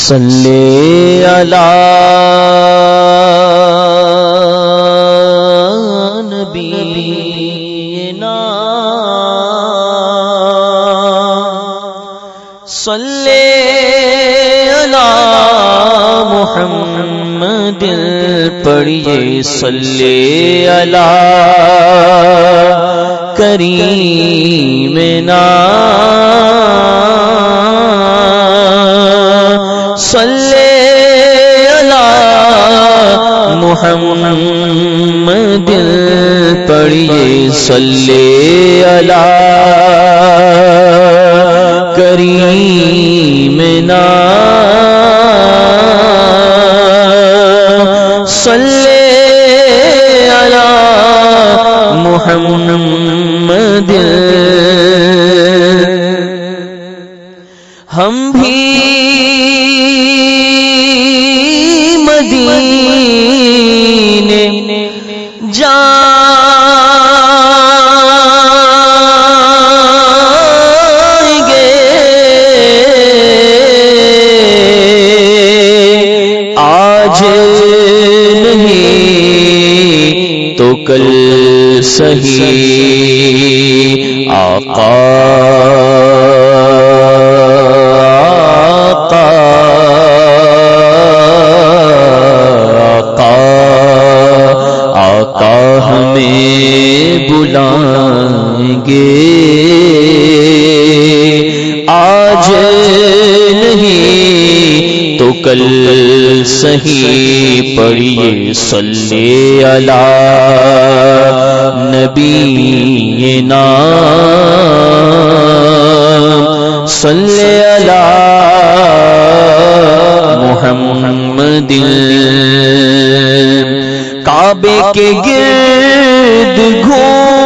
صلی علی نبینا. صلی علی محمد پڑھیے. صلی علی کریمنا صلی محمد پڑھیے صلی علی کریمنا صلی علی محمد۔ ہم بھی مدینے جائیں گے۔ آج نہیں تو کل صحیح آقا کل صحیح پڑھیے صلی علی نبی نام۔ صلی علی محمد کعبے کے گرد گھومیں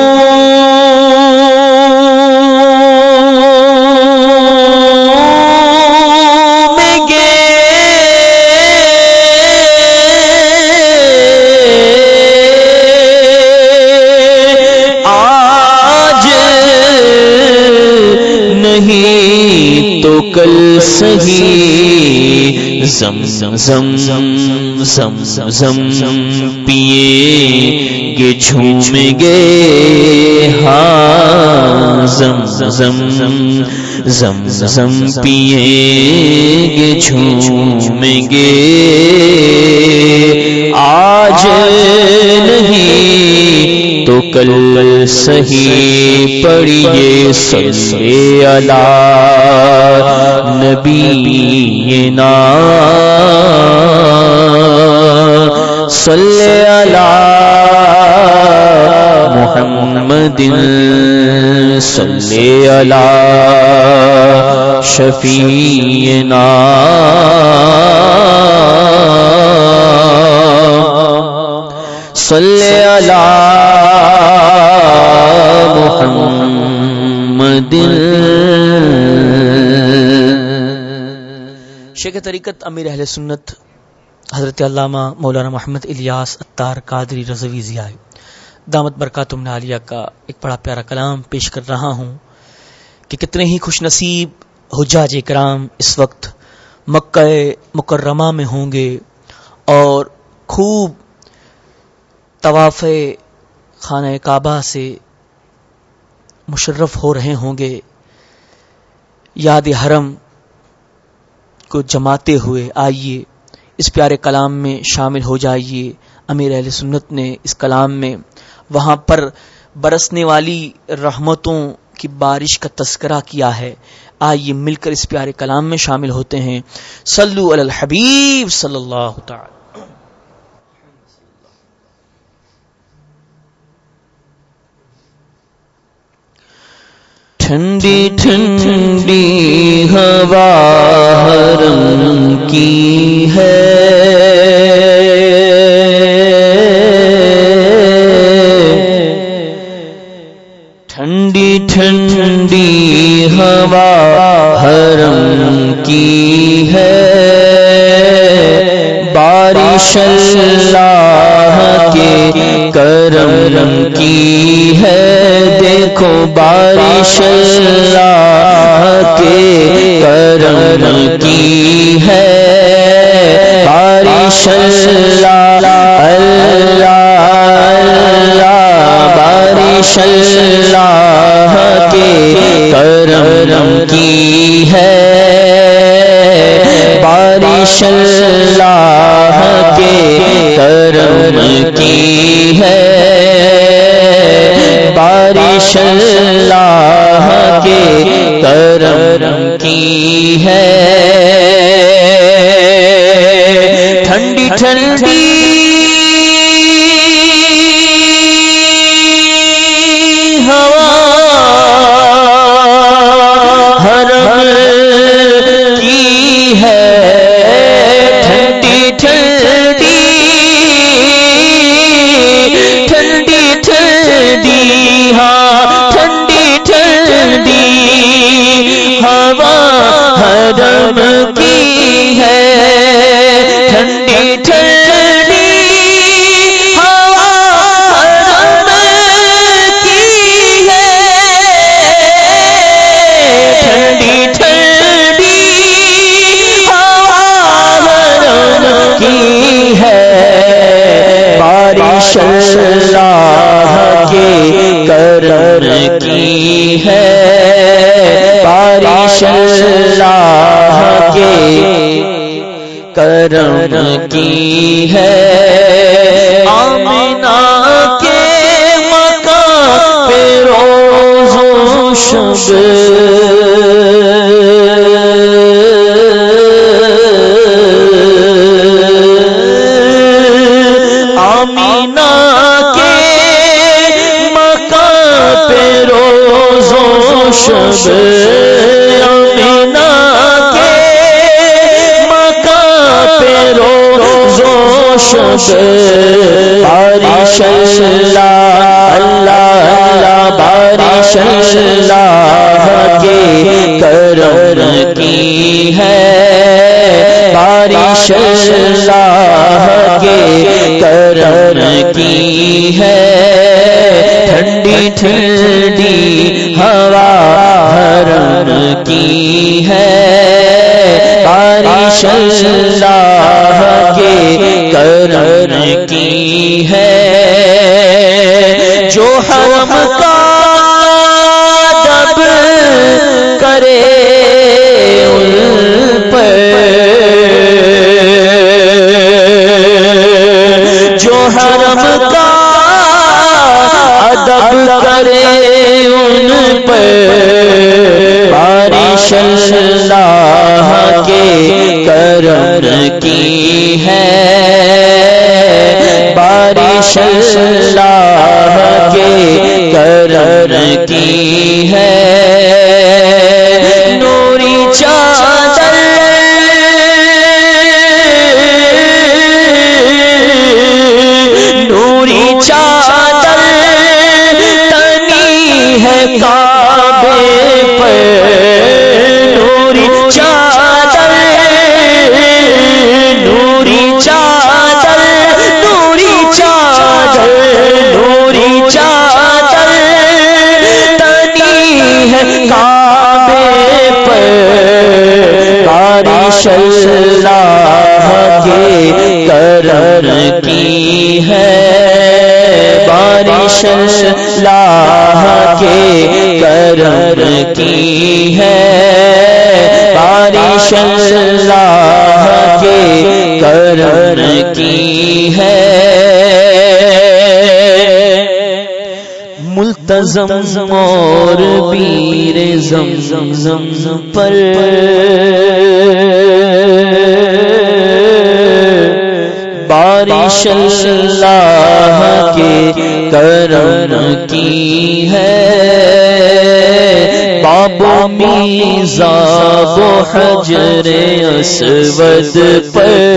تو کل صحیح زم زم زم زم زم زم زم پیے گے جھومیں گے ہاں زم زم زم زم پیے گے جھومیں گے آج نہیں تو کل صحیح پڑھیے صلی علی نبی نا۔ صلی علی محمد صلی علی شفیعنا صلی علی محمد. شیخ طریقت امیر اہل سنت حضرت علامہ مولانا محمد الیاس اتار قادری رضوی ضیاء. دامت برکاتم عالیہ کا ایک بڑا پیارا کلام پیش کر رہا ہوں کہ کتنے ہی خوش نصیب حجاج کرام اس وقت مکہ مکرمہ میں ہوں گے اور خوب طواف خانہ کعبہ سے مشرف ہو رہے ہوں گے۔ یاد حرم کو جماتے ہوئے آئیے، اس پیارے کلام میں شامل ہو جائیے۔ امیر اہل سنت نے اس کلام میں وہاں پر برسنے والی رحمتوں کی بارش کا تذکرہ کیا ہے۔ آئیے مل کر اس پیارے کلام میں شامل ہوتے ہیں۔ صلو علی الحبیب صلی اللہ تعالی۔ ٹھنڈی ٹھنڈی ہوا حرم کی ہے۔ ٹھنڈی ٹھنڈی ہوا حرم کی ہے۔ بارش اللہ کے کرم کی بارش اللہ کی ہے حرم کی ہے۔ ٹھنڈی ٹھنڈی ہوا حرم کی ہے۔ ٹھنڈی ٹھنڈی ہوا حرم کی ہے۔ بارش اللہ کے کرم کی ہے۔ بارش اللہ کرم کی ہے۔ آمنا کے مکان پہ روز و شب شب۔ شب بارش اللہ اللہ اللہ بارش اللہ کے کرم کی ہے بارش اللہ کے کرم کی ہے ٹھنڈی ٹھنڈی کے کی ہے نوری چادر نوری چادر نوری چادر نوری چادر تنی ہے کعبے پر بارش اللہ کے کرم کی ہے۔ بارش اللہ کے کرم کی کرم کی ہے۔ ملتزم اور پیر زم زم زم زم پر۔ بارش اللہ کے کرم کی ہے۔ بابا میزا حجر اسود پر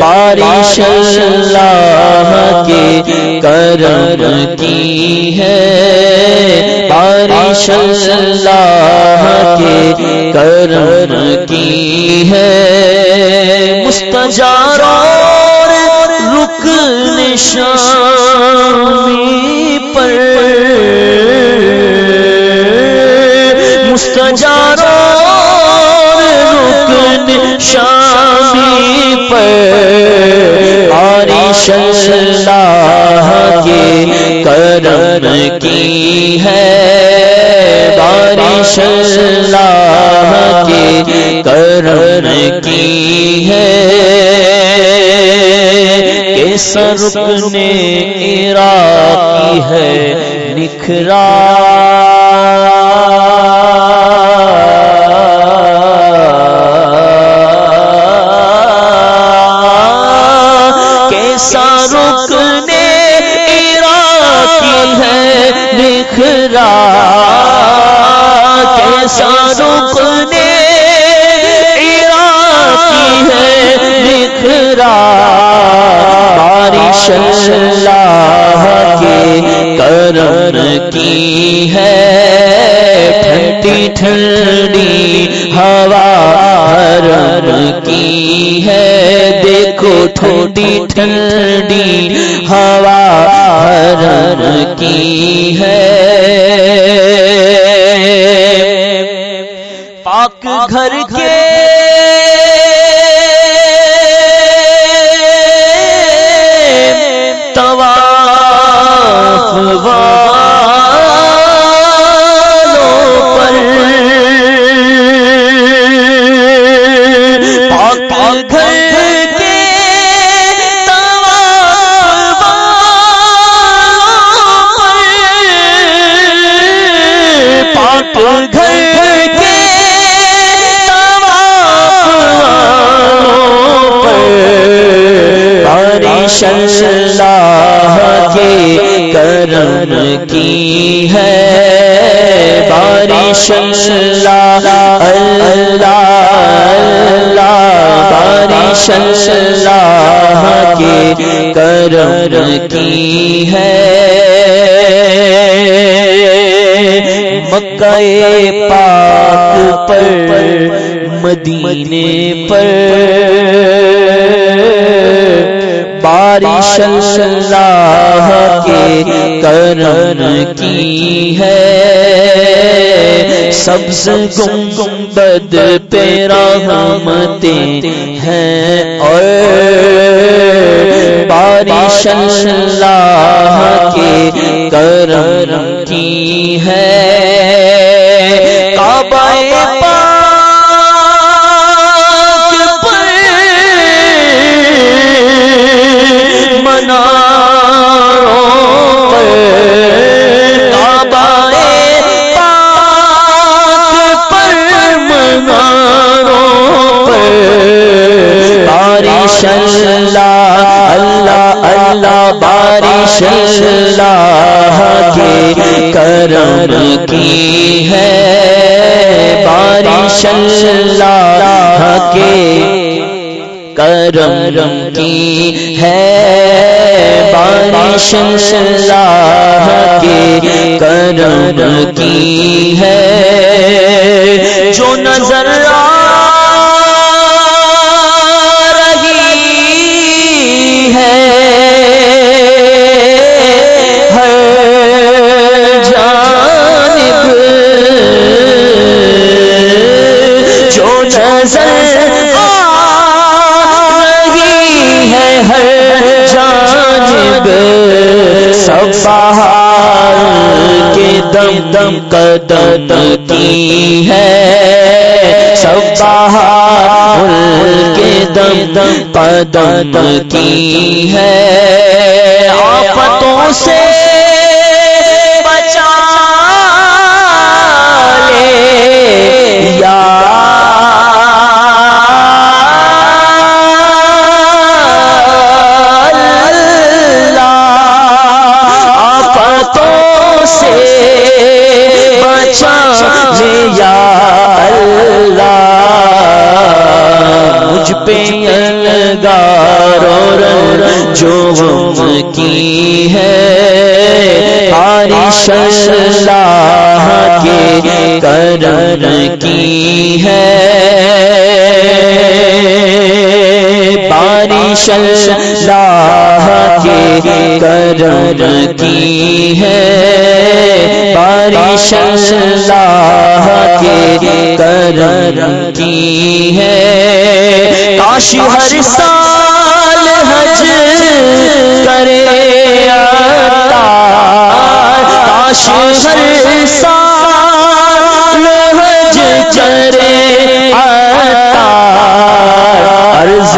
بارش اللہ کے کرم کی ہے۔ بارش اللہ کے کرم کی ہے۔ مستجار اور رکن شامی پر ہزاروں رکن شامی پر۔ آرش اللہ کے کرم کی ہے۔ بارش اللہ کے کرم کی ہے۔ کہ سرپ نے عراقی ہے نکھرا۔ کرن کی ہے، ٹھنڈی ٹھنڈی ہوا کی ہے۔ دیکھو ٹھنڈی ٹھنڈی ہوا کی ہے۔ پاک گھر کے کی ہے بارش اللہ اللہ اللہ بارش اللہ کے کرم کی ہے۔ مکہ پاک پر مدینے پر۔ بارش اللہ کے کرن کی ہے۔ سبز گم گم بد پیرا ہمتے ہیں اور بارش اللہ کے کرن کی ہے۔ کرم کی ہے۔ بارش اللہ کے کرم کی بہار کے دم دم قدم کی ہے۔ سب بہار کے دم دم قدم کی ہے۔ آفتوں سے بچا لے۔ یا کی ہے بارش اللہ کے کرن کی ہے بارش اللہ کے کرن کی ہے بارش اللہ کے کرن کی ہے کاش ہر سال حج کرے کاش ہر سال حج کرے عرض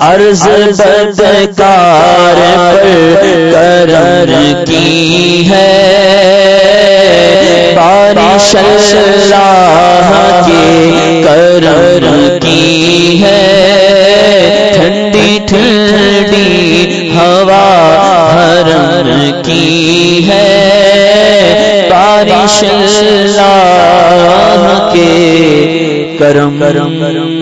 عرض بدکار پر کرم۔ کرم کرم